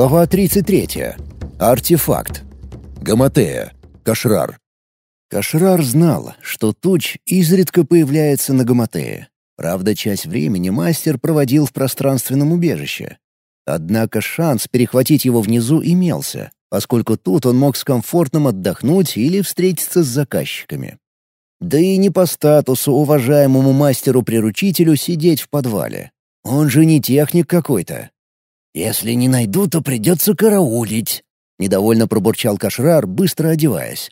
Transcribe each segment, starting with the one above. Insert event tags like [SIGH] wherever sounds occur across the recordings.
Глава 33. Артефакт. Гаматея. Кашрар. Кашрар знал, что туч изредка появляется на Гаматее. Правда, часть времени мастер проводил в пространственном убежище. Однако шанс перехватить его внизу имелся, поскольку тут он мог с комфортом отдохнуть или встретиться с заказчиками. Да и не по статусу уважаемому мастеру-приручителю сидеть в подвале. Он же не техник какой-то. «Если не найду, то придется караулить», — недовольно пробурчал Кашрар, быстро одеваясь.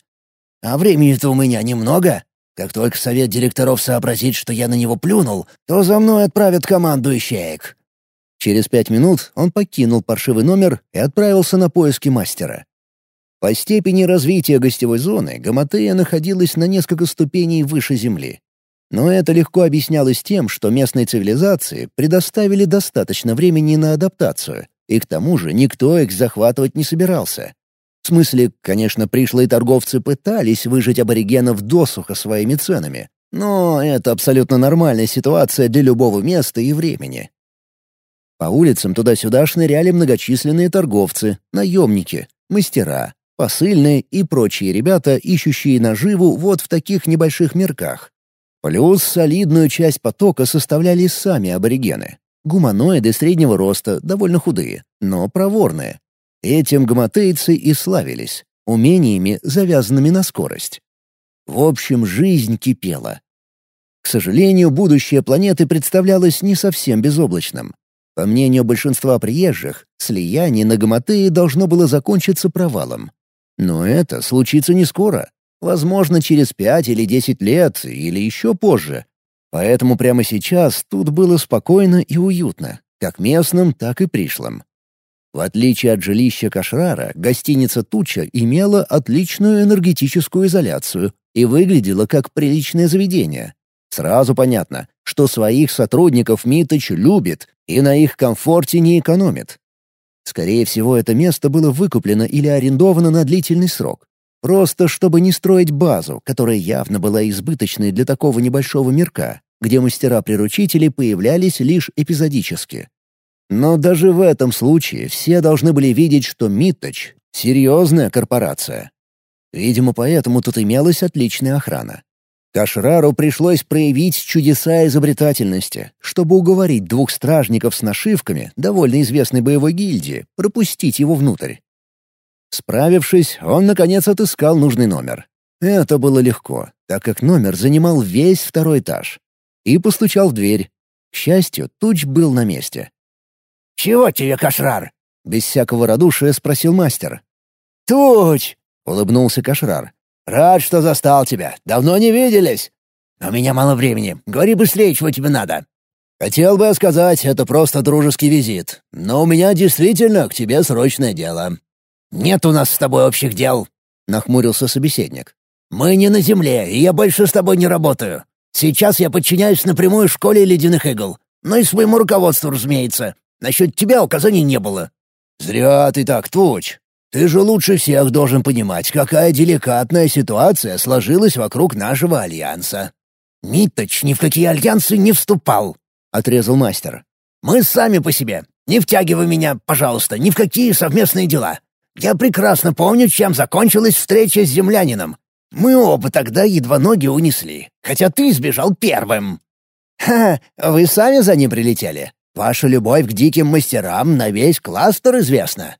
«А времени-то у меня немного. Как только совет директоров сообразит, что я на него плюнул, то за мной отправят команду ищеек». Через пять минут он покинул паршивый номер и отправился на поиски мастера. По степени развития гостевой зоны Гаматея находилась на несколько ступеней выше Земли. Но это легко объяснялось тем, что местной цивилизации предоставили достаточно времени на адаптацию, и к тому же никто их захватывать не собирался. В смысле, конечно, пришлые торговцы пытались выжить аборигенов досуха своими ценами, но это абсолютно нормальная ситуация для любого места и времени. По улицам туда-сюда шныряли многочисленные торговцы, наемники, мастера, посыльные и прочие ребята, ищущие наживу вот в таких небольших мирках. Плюс солидную часть потока составляли сами аборигены. Гуманоиды среднего роста, довольно худые, но проворные. Этим гаматейцы и славились, умениями, завязанными на скорость. В общем, жизнь кипела. К сожалению, будущее планеты представлялось не совсем безоблачным. По мнению большинства приезжих, слияние на Гаматеи должно было закончиться провалом. Но это случится не скоро. Возможно, через пять или десять лет, или еще позже. Поэтому прямо сейчас тут было спокойно и уютно, как местным, так и пришлым. В отличие от жилища Кашрара, гостиница «Туча» имела отличную энергетическую изоляцию и выглядела как приличное заведение. Сразу понятно, что своих сотрудников Миточ любит и на их комфорте не экономит. Скорее всего, это место было выкуплено или арендовано на длительный срок. Просто чтобы не строить базу, которая явно была избыточной для такого небольшого мирка, где мастера-приручители появлялись лишь эпизодически. Но даже в этом случае все должны были видеть, что Митточ — серьезная корпорация. Видимо, поэтому тут имелась отличная охрана. Кашрару пришлось проявить чудеса изобретательности, чтобы уговорить двух стражников с нашивками, довольно известной боевой гильдии, пропустить его внутрь. Справившись, он, наконец, отыскал нужный номер. Это было легко, так как номер занимал весь второй этаж. И постучал в дверь. К счастью, Туч был на месте. «Чего тебе, Кашрар?» — без всякого радушия спросил мастер. «Туч!» — улыбнулся Кашрар. Рад, что застал тебя. Давно не виделись. у меня мало времени. Говори быстрее, чего тебе надо. Хотел бы сказать, это просто дружеский визит. Но у меня действительно к тебе срочное дело. Нет у нас с тобой общих дел, нахмурился собеседник. Мы не на земле, и я больше с тобой не работаю. Сейчас я подчиняюсь напрямую школе ледяных игл. Но и своему руководству, разумеется. Насчет тебя указаний не было. Зря ты так, Туч. Ты же лучше всех должен понимать, какая деликатная ситуация сложилась вокруг нашего альянса». «Миточ ни в какие альянсы не вступал», — отрезал мастер. «Мы сами по себе. Не втягивай меня, пожалуйста, ни в какие совместные дела. Я прекрасно помню, чем закончилась встреча с землянином. Мы оба тогда едва ноги унесли, хотя ты сбежал первым». «Ха, вы сами за ним прилетели. Ваша любовь к диким мастерам на весь кластер известна.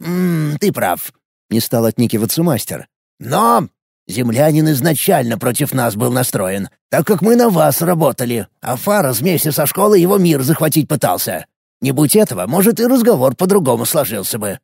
«Ммм, ты прав», — не стал отникиваться мастер. «Но землянин изначально против нас был настроен, так как мы на вас работали, а Фарас вместе со школой его мир захватить пытался. Не будь этого, может, и разговор по-другому сложился бы».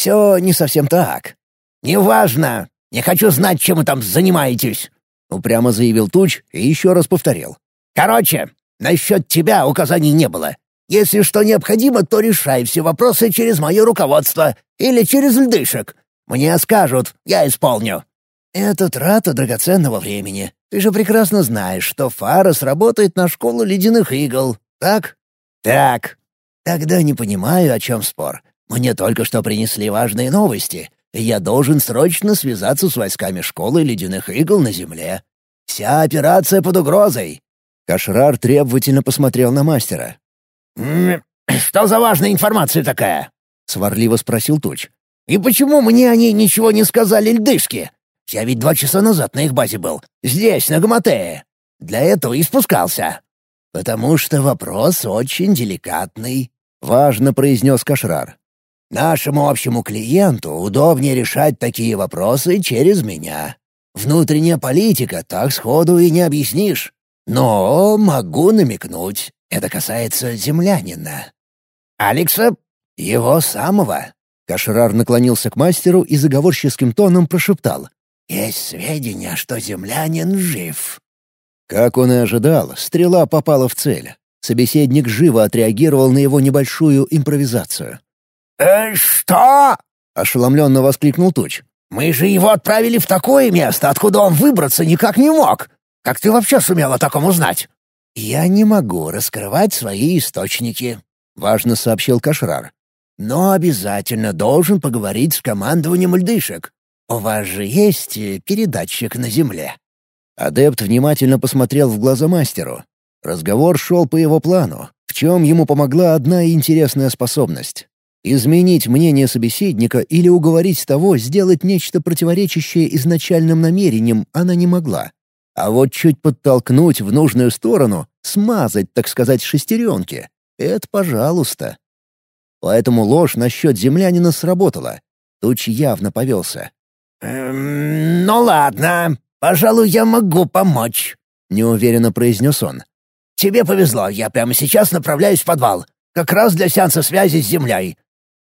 «Все не совсем так». «Неважно. Не хочу знать, чем вы там занимаетесь», — упрямо заявил Туч и еще раз повторил. «Короче, насчет тебя указаний не было. Если что необходимо, то решай все вопросы через мое руководство или через льдышек. Мне скажут, я исполню». «Это трата драгоценного времени. Ты же прекрасно знаешь, что Фарос работает на школу ледяных игл, так?» «Так». «Тогда не понимаю, о чем спор. Мне только что принесли важные новости, я должен срочно связаться с войсками школы ледяных игл на земле. Вся операция под угрозой». Кашрар требовательно посмотрел на мастера. «Что за важная информация такая?» — сварливо спросил Туч. «И почему мне они ничего не сказали, льдышки? Я ведь два часа назад на их базе был. Здесь, на Гаматее. Для этого и спускался». «Потому что вопрос очень деликатный», — важно произнес Кашрар. «Нашему общему клиенту удобнее решать такие вопросы через меня. Внутренняя политика так сходу и не объяснишь. Но могу намекнуть, это касается землянина. Алекса? Его самого?» Кашрар наклонился к мастеру и заговорческим тоном прошептал. «Есть сведения, что землянин жив». Как он и ожидал, стрела попала в цель. Собеседник живо отреагировал на его небольшую импровизацию. «Э, что?» — ошеломленно воскликнул Туч. «Мы же его отправили в такое место, откуда он выбраться никак не мог. Как ты вообще сумел о таком узнать?» «Я не могу раскрывать свои источники», — важно сообщил Кашрар. «Но обязательно должен поговорить с командованием льдышек. У вас же есть э, передатчик на земле?» Адепт внимательно посмотрел в глаза мастеру. Разговор шел по его плану, в чем ему помогла одна интересная способность. Изменить мнение собеседника или уговорить того сделать нечто противоречащее изначальным намерениям она не могла. А вот чуть подтолкнуть в нужную сторону, смазать, так сказать, шестеренки — это пожалуйста. Поэтому ложь насчет землянина сработала. Туч явно повелся. «Эм, «Ну ладно, «Пожалуй, я могу помочь», — неуверенно произнес он. «Тебе повезло, я прямо сейчас направляюсь в подвал. Как раз для сеанса связи с Землей».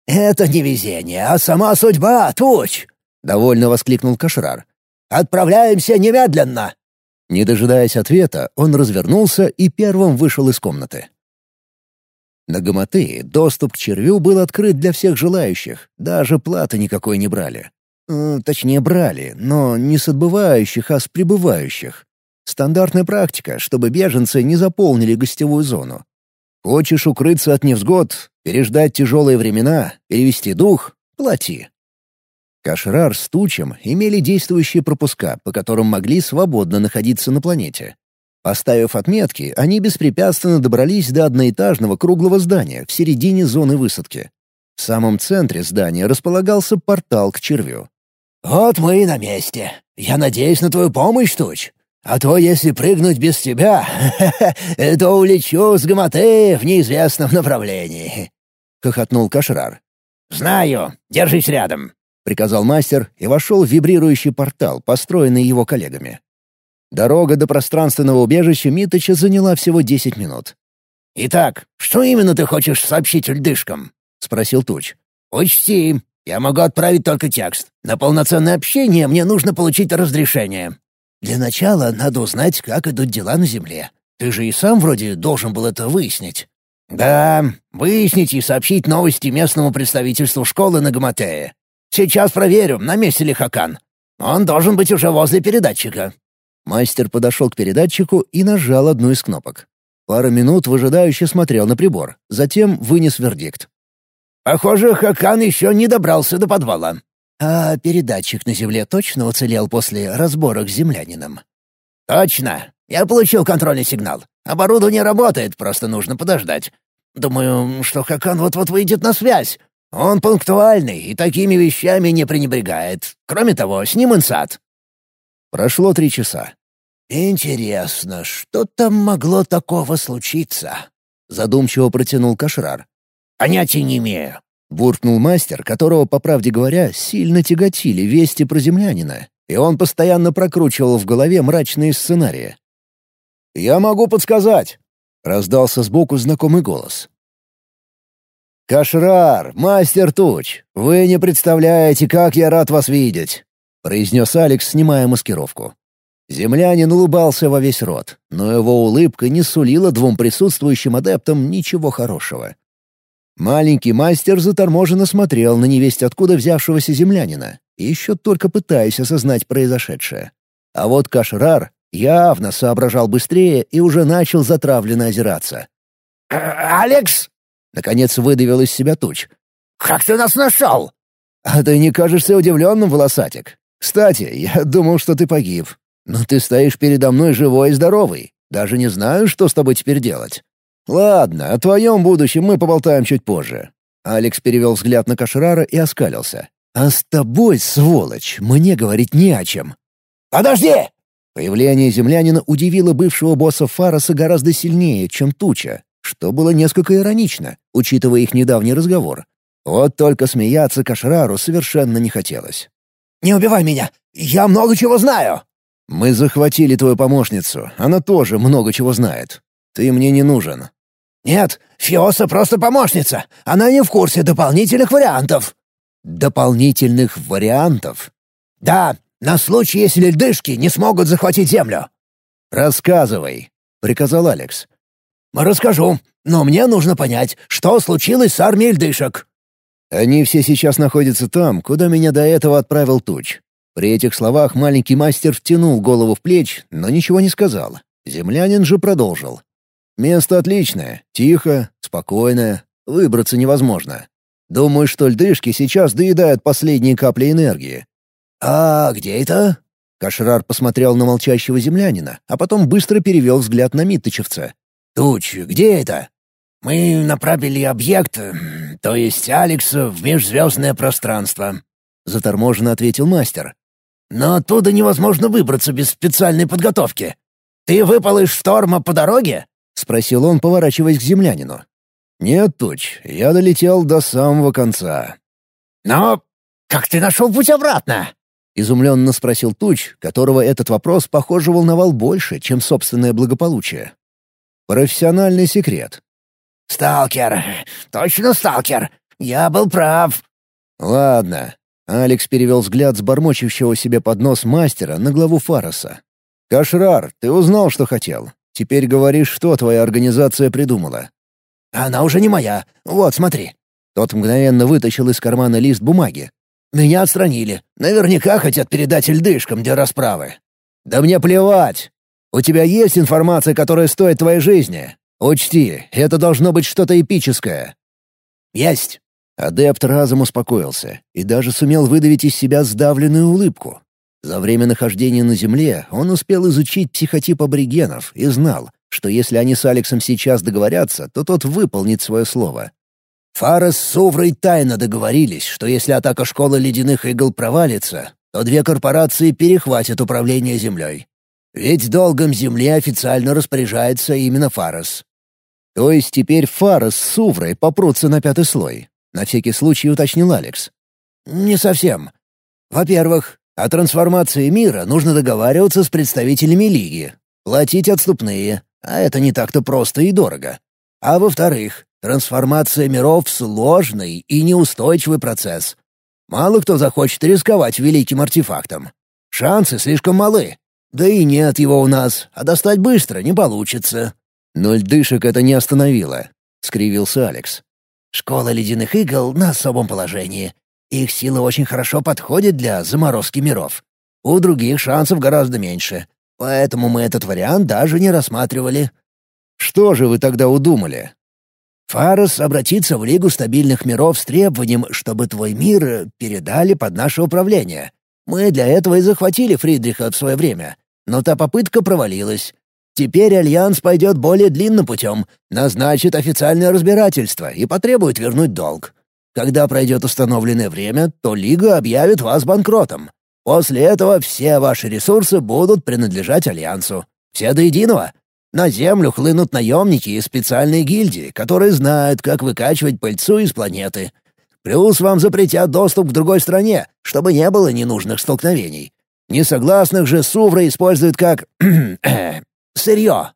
«Это не везение, а сама судьба, Туч!» — довольно воскликнул Кашрар. «Отправляемся немедленно!» Не дожидаясь ответа, он развернулся и первым вышел из комнаты. На Гаматее доступ к червю был открыт для всех желающих, даже платы никакой не брали. Э, точнее, брали, но не с отбывающих, а с прибывающих. Стандартная практика, чтобы беженцы не заполнили гостевую зону. Хочешь укрыться от невзгод, переждать тяжелые времена, перевести дух — плати. Кашрар с Тучем имели действующие пропуска, по которым могли свободно находиться на планете. Поставив отметки, они беспрепятственно добрались до одноэтажного круглого здания в середине зоны высадки. В самом центре здания располагался портал к червю. «Вот мы и на месте. Я надеюсь на твою помощь, Туч. А то, если прыгнуть без тебя, [LAUGHS] то улечу с Гаматеи в неизвестном направлении», — хохотнул Кашрар. «Знаю. Держись рядом», — приказал мастер и вошел в вибрирующий портал, построенный его коллегами. Дорога до пространственного убежища Миточа заняла всего десять минут. «Итак, что именно ты хочешь сообщить льдышкам?» — спросил Туч. «Учти, я могу отправить только текст. На полноценное общение мне нужно получить разрешение. Для начала надо узнать, как идут дела на Земле. Ты же и сам вроде должен был это выяснить. Да, выяснить и сообщить новости местному представительству школы на Гаматее. Сейчас проверю, на месте ли Хакан. Он должен быть уже возле передатчика». Мастер подошел к передатчику и нажал одну из кнопок. Пару минут выжидающе смотрел на прибор, затем вынес вердикт. Похоже, Хакан еще не добрался до подвала. А передатчик на земле точно уцелел после разборок с землянином? Точно. Я получил контрольный сигнал. Оборудование работает, просто нужно подождать. Думаю, что Хакан вот-вот выйдет на связь. Он пунктуальный и такими вещами не пренебрегает. Кроме того, с ним инсад. Прошло три часа. «Интересно, что там могло такого случиться?» — задумчиво протянул Кашрар. «Понятия не имею», — буркнул мастер, которого, по правде говоря, сильно тяготили вести про землянина, и он постоянно прокручивал в голове мрачные сценарии. «Я могу подсказать», — раздался сбоку знакомый голос. «Кашрар, мастер туч, вы не представляете, как я рад вас видеть», — произнес Алекс, снимая маскировку. Землянин улыбался во весь рот, но его улыбка не сулила двум присутствующим адептам ничего хорошего. Маленький мастер заторможенно смотрел на невесть откуда взявшегося землянина, еще только пытаясь осознать произошедшее. А вот Кашрар явно соображал быстрее и уже начал затравленно озираться. «Алекс!» — наконец выдавил из себя туч. «Как ты нас нашел?» «А ты не кажешься удивленным, волосатик? Кстати, я думал, что ты погиб. Но ты стоишь передо мной живой и здоровый. Даже не знаю, что с тобой теперь делать. Ладно, о твоем будущем мы поболтаем чуть позже. Алекс перевел взгляд на Кашрара и оскалился. «А с тобой, сволочь, мне говорить не о чем». «Подожди!» Появление землянина удивило бывшего босса Фароса гораздо сильнее, чем туча, что было несколько иронично, учитывая их недавний разговор. Вот только смеяться Кашрару совершенно не хотелось. «Не убивай меня! Я много чего знаю!» «Мы захватили твою помощницу. Она тоже много чего знает. Ты мне не нужен». «Нет, Фиоса просто помощница. Она не в курсе дополнительных вариантов». «Дополнительных вариантов?» «Да, на случай, если льдышки не смогут захватить Землю». «Рассказывай», — приказал Алекс. «Расскажу, но мне нужно понять, что случилось с армией льдышек». «Они все сейчас находятся там, куда меня до этого отправил Туч». При этих словах маленький мастер втянул голову в плеч, но ничего не сказал. Землянин же продолжил. «Место отличное, тихо, спокойное, выбраться невозможно. Думаю, что льдышки сейчас доедают последние капли энергии. «А где это?» Кашрар посмотрел на молчащего землянина, а потом быстро перевел взгляд на Миттычевца. «Туч, где это?» «Мы направили объект, то есть Алекса, в межзвездное пространство», — заторможенно ответил мастер. «Но оттуда невозможно выбраться без специальной подготовки. Ты выпал из шторма по дороге?» — спросил он, поворачиваясь к землянину. «Нет, Туч, я долетел до самого конца». «Но как ты нашел путь обратно?» Изумленно спросил Туч, которого этот вопрос, похоже, волновал больше, чем собственное благополучие. Профессиональный секрет. «Сталкер! Точно сталкер! Я был прав!» «Ладно». Алекс перевел взгляд с бормочущего себе под нос мастера на главу Фароса. «Кашрар, ты узнал, что хотел. Теперь говоришь, что твоя организация придумала». «Она уже не моя. Вот, смотри». Тот мгновенно вытащил из кармана лист бумаги. Меня отстранили. Наверняка хотят передать льдышкам для расправы. Да мне плевать. У тебя есть информация, которая стоит твоей жизни? Учти, это должно быть что-то эпическое. Есть. Адепт разом успокоился и даже сумел выдавить из себя сдавленную улыбку. За время нахождения на Земле он успел изучить психотип аборигенов и знал, что если они с Алексом сейчас договорятся, то тот выполнит свое слово. Фарес с Уврой тайно договорились, что если атака школы ледяных игл провалится, то две корпорации перехватят управление землей. Ведь долгом земли официально распоряжается именно Фарес. То есть теперь Фарес с Уврой попрутся на пятый слой? На всякий случай уточнил Алекс. Не совсем. Во-первых, о трансформации мира нужно договариваться с представителями Лиги, платить отступные, а это не так-то просто и дорого. А во-вторых, Трансформация миров — сложный и неустойчивый процесс. Мало кто захочет рисковать великим артефактом. Шансы слишком малы. Да и нет его у нас, а достать быстро не получится. Но льдышек это не остановило, — скривился Алекс. Школа ледяных игл на особом положении. Их сила очень хорошо подходит для заморозки миров. У других шансов гораздо меньше. Поэтому мы этот вариант даже не рассматривали. Что же вы тогда удумали? Фарос обратится в Лигу стабильных миров с требованием, чтобы твой мир передали под наше управление. Мы для этого и захватили Фридриха в свое время. Но та попытка провалилась. Теперь Альянс пойдет более длинным путем, назначит официальное разбирательство и потребует вернуть долг. Когда пройдет установленное время, то Лига объявит вас банкротом. После этого все ваши ресурсы будут принадлежать Альянсу. Все до единого. На Землю хлынут наемники и специальные гильдии, которые знают, как выкачивать пыльцу из планеты. Плюс вам запретят доступ к другой стране, чтобы не было ненужных столкновений. Несогласных же Сувра используют как... [CLEARS THROAT] сырье.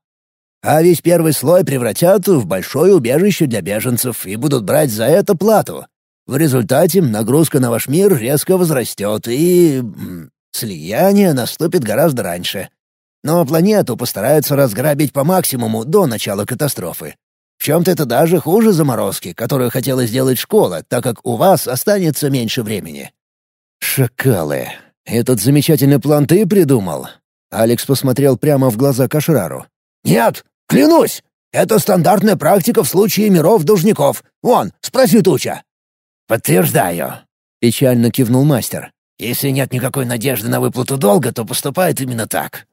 А весь первый слой превратят в большое убежище для беженцев и будут брать за это плату. В результате нагрузка на ваш мир резко возрастет, и... слияние наступит гораздо раньше. Но планету постараются разграбить по максимуму до начала катастрофы. В чем-то это даже хуже заморозки, которую хотела сделать школа, так как у вас останется меньше времени». «Шакалы! Этот замечательный план ты придумал?» Алекс посмотрел прямо в глаза Кашрару. «Нет, клянусь! Это стандартная практика в случае миров-должников. Вон, спроси Туча». «Подтверждаю», — печально кивнул мастер. «Если нет никакой надежды на выплату долга, то поступает именно так».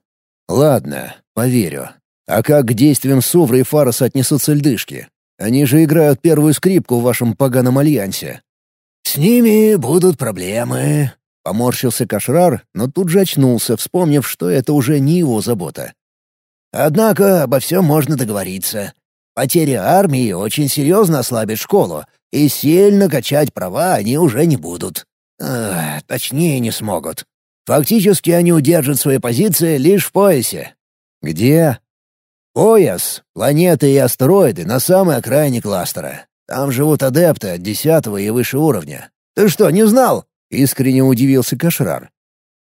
Ладно, поверю. А как к действиям Сувра и Фароса отнесутся льдышки? Они же играют первую скрипку в вашем поганом альянсе». «С ними будут проблемы», — поморщился Кашрар, но тут же очнулся, вспомнив, что это уже не его забота. «Однако обо всем можно договориться. Потеря армии очень серьезно ослабит школу, и сильно качать права они уже не будут. Эх, точнее, не смогут. Фактически они удержат свои позиции лишь в поясе. Где? Пояс, планеты и астероиды на самой окраине кластера. Там живут адепты от десятого и выше уровня. Ты что, не знал? Искренне удивился Кашрар.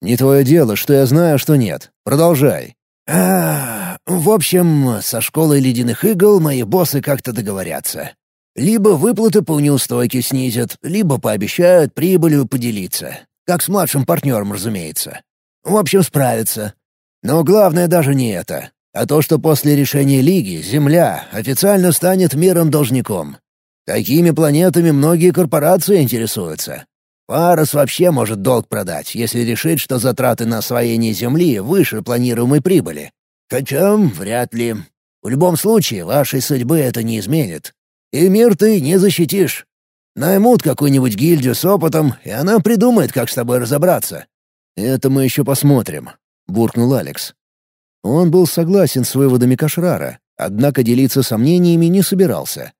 Не твое дело, что я знаю, что нет. Продолжай. А, в общем, со школой ледяных игл мои боссы как-то договорятся. Либо выплаты по неустойке снизят, либо пообещают прибылью поделиться. Как с младшим партнером, разумеется. В общем, справятся. Но главное даже не это, а то, что после решения Лиги Земля официально станет миром-должником. Такими планетами многие корпорации интересуются. Парус вообще может долг продать, если решит, что затраты на освоение Земли выше планируемой прибыли. Хотя вряд ли. В любом случае, вашей судьбы это не изменит. И мир ты не защитишь. Наймут какую-нибудь гильдию с опытом, и она придумает, как с тобой разобраться». «Это мы еще посмотрим», — буркнул Алекс. Он был согласен с выводами Кашрара, однако делиться сомнениями не собирался.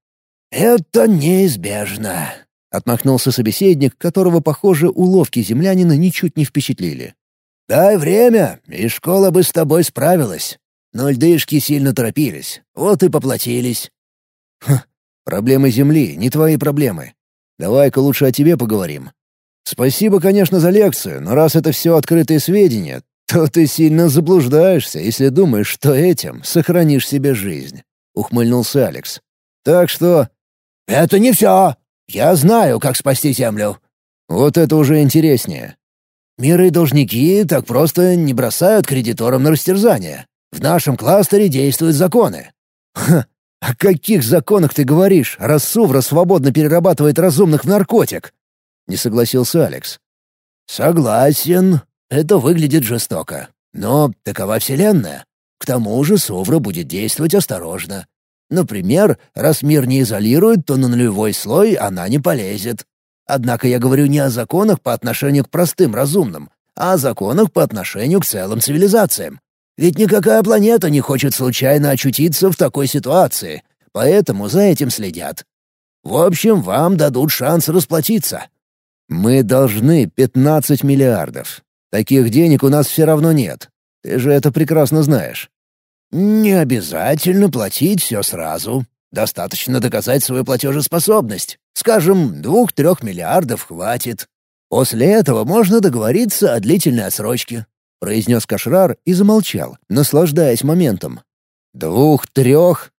«Это неизбежно», — отмахнулся собеседник, которого, похоже, уловки землянина ничуть не впечатлили. «Дай время, и школа бы с тобой справилась. Но льдышки сильно торопились, вот и поплатились». «Хм, проблемы Земли — не твои проблемы. Давай-ка лучше о тебе поговорим. Спасибо, конечно, за лекцию, но раз это все открытые сведения, то ты сильно заблуждаешься, если думаешь, что этим сохранишь себе жизнь», — ухмыльнулся Алекс. «Так что...» «Это не все. Я знаю, как спасти Землю». «Вот это уже интереснее». «Миры должники так просто не бросают кредиторам на растерзание. В нашем кластере действуют законы». «Ха, «О каких законах ты говоришь, раз Сувра свободно перерабатывает разумных в наркотик?» — не согласился Алекс. «Согласен. Это выглядит жестоко. Но такова Вселенная. К тому же Сувра будет действовать осторожно. Например, раз мир не изолирует, то на нулевой слой она не полезет. Однако я говорю не о законах по отношению к простым разумным, а о законах по отношению к целым цивилизациям. Ведь никакая планета не хочет случайно очутиться в такой ситуации, поэтому за этим следят. В общем, вам дадут шанс расплатиться». «Мы должны 15 миллиардов. Таких денег у нас все равно нет. Ты же это прекрасно знаешь». «Не обязательно платить все сразу. Достаточно доказать свою платежеспособность. Скажем, двух-трех миллиардов хватит. После этого можно договориться о длительной отсрочке произнес Кашрар и замолчал, наслаждаясь моментом. «Двух-трех?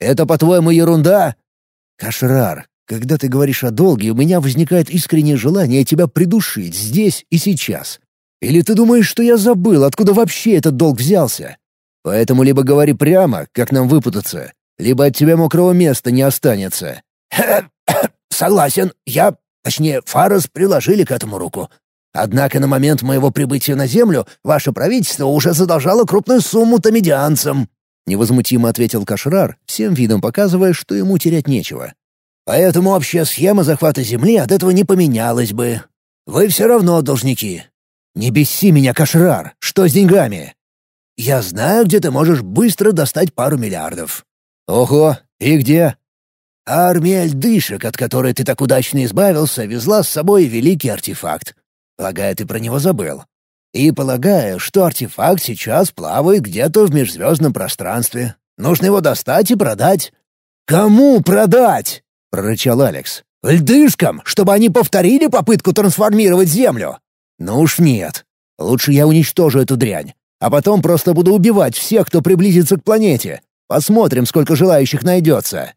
Это, по-твоему, ерунда?» «Кашрар, когда ты говоришь о долге, у меня возникает искреннее желание тебя придушить здесь и сейчас. Или ты думаешь, что я забыл, откуда вообще этот долг взялся? Поэтому либо говори прямо, как нам выпутаться, либо от тебя мокрого места не останется». [COUGHS] «Согласен, я, точнее, Фарос приложили к этому руку. Однако на момент моего прибытия на Землю ваше правительство уже задолжало крупную сумму тамидианцам», — невозмутимо ответил Кашрар, всем видом показывая, что ему терять нечего. «Поэтому общая схема захвата Земли от этого не поменялась бы. Вы все равно должники». «Не беси меня, Кашрар! Что с деньгами?» «Я знаю, где ты можешь быстро достать пару миллиардов». «Ого! И где?» Армия льдышек, от которой ты так удачно избавился, везла с собой великий артефакт. Полагаю, ты про него забыл. И полагаю, что артефакт сейчас плавает где-то в межзвездном пространстве. Нужно его достать и продать». «Кому продать?» — прорычал Алекс. «Льдышкам, чтобы они повторили попытку трансформировать Землю?» «Ну уж нет. Лучше я уничтожу эту дрянь, а потом просто буду убивать всех, кто приблизится к планете. Посмотрим, сколько желающих найдется».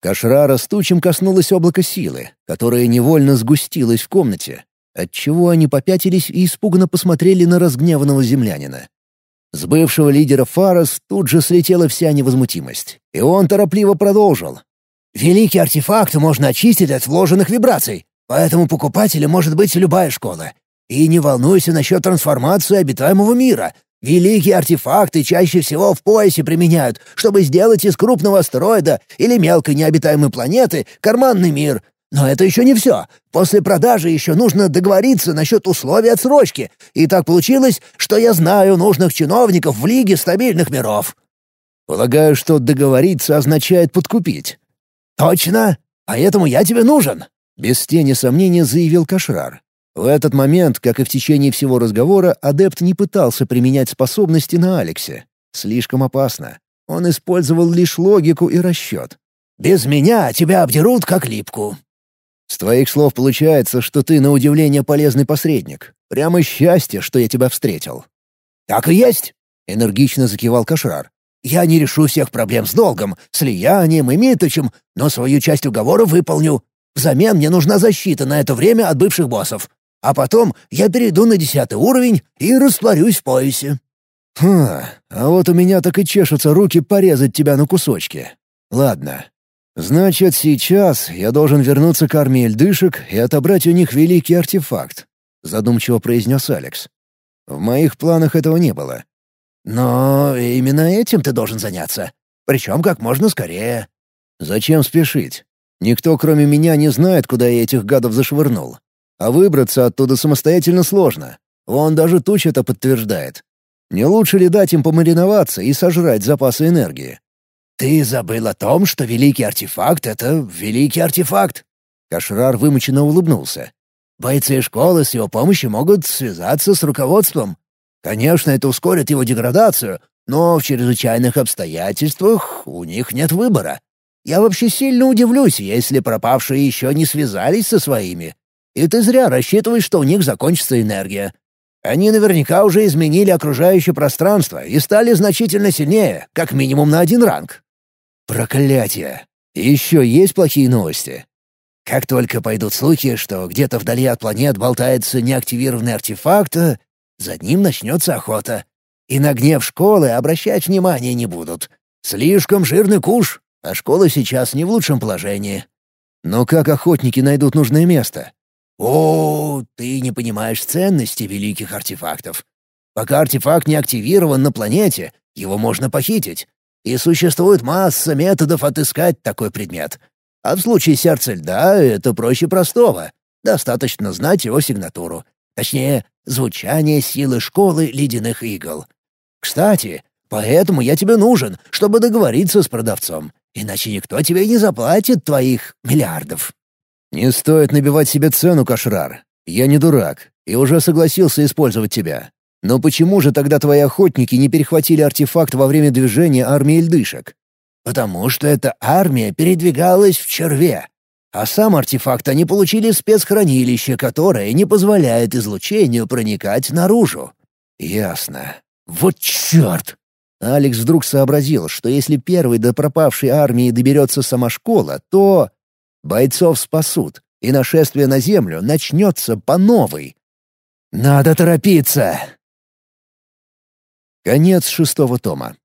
Кашрара стучем коснулось облака силы, которое невольно сгустилось в комнате, отчего они попятились и испуганно посмотрели на разгневанного землянина. С бывшего лидера Фарос тут же слетела вся невозмутимость, и он торопливо продолжил. «Великий артефакт можно очистить от вложенных вибраций, поэтому покупателем может быть любая школа. И не волнуйся насчет трансформации обитаемого мира. Великие артефакты чаще всего в поясе применяют, чтобы сделать из крупного астероида или мелкой необитаемой планеты карманный мир. Но это еще не все. После продажи еще нужно договориться насчет условий отсрочки. И так получилось, что я знаю нужных чиновников в Лиге стабильных миров». «Полагаю, что договориться означает подкупить». «Точно. Поэтому я тебе нужен», — без тени сомнения заявил Кашрар. В этот момент, как и в течение всего разговора, адепт не пытался применять способности на Алексе. Слишком опасно. Он использовал лишь логику и расчет. «Без меня тебя обдерут как липку». «С твоих слов получается, что ты на удивление полезный посредник. Прямо счастье, что я тебя встретил». «Так и есть», — энергично закивал Кашрар. «Я не решу всех проблем с долгом, слиянием и миточем, но свою часть уговора выполню. Взамен мне нужна защита на это время от бывших боссов. А потом я перейду на десятый уровень и растворюсь в поясе». «Хм, а вот у меня так и чешутся руки порезать тебя на кусочки. Ладно. Значит, сейчас я должен вернуться к армии льдышек и отобрать у них великий артефакт», — задумчиво произнес Алекс. «В моих планах этого не было». «Но именно этим ты должен заняться. Причем как можно скорее». «Зачем спешить? Никто, кроме меня, не знает, куда я этих гадов зашвырнул. А выбраться оттуда самостоятельно сложно. Вон даже туч это подтверждает. Не лучше ли дать им помариноваться и сожрать запасы энергии? «Ты забыл о том, что великий артефакт — это великий артефакт!» Кашрар вымученно улыбнулся. «Бойцы школы с его помощью могут связаться с руководством. Конечно, это ускорит его деградацию, но в чрезвычайных обстоятельствах у них нет выбора. Я вообще сильно удивлюсь, если пропавшие еще не связались со своими. И ты зря рассчитываешь, что у них закончится энергия. Они наверняка уже изменили окружающее пространство и стали значительно сильнее, как минимум на один ранг. Проклятие! еще есть плохие новости. Как только пойдут слухи, что где-то вдали от планет болтается неактивированный артефакт, за ним начнется охота. И на гнев школы обращать внимания не будут. Слишком жирный куш, а школа сейчас не в лучшем положении. Но как охотники найдут нужное место? «О, ты не понимаешь ценности великих артефактов. Пока артефакт не активирован на планете, его можно похитить. И существует масса методов отыскать такой предмет. А в случае сердца льда это проще простого. Достаточно знать его сигнатуру. Точнее, звучание силы школы ледяных игл. Кстати, поэтому я тебе нужен, чтобы договориться с продавцом. Иначе никто тебе не заплатит твоих миллиардов. «Не стоит набивать себе цену, Кашрар. Я не дурак и уже согласился использовать тебя. Но почему же тогда твои охотники не перехватили артефакт во время движения армии льдышек?» «Потому что эта армия передвигалась в черве. А сам артефакт они получили в спецхранилище, которое не позволяет излучению проникать наружу». «Ясно. Вот черт!» Алекс вдруг сообразил, что если первый до пропавшей армии доберется сама школа, то... Бойцов спасут, и нашествие на Землю начнется по новой. «Надо торопиться!» Конец шестого тома.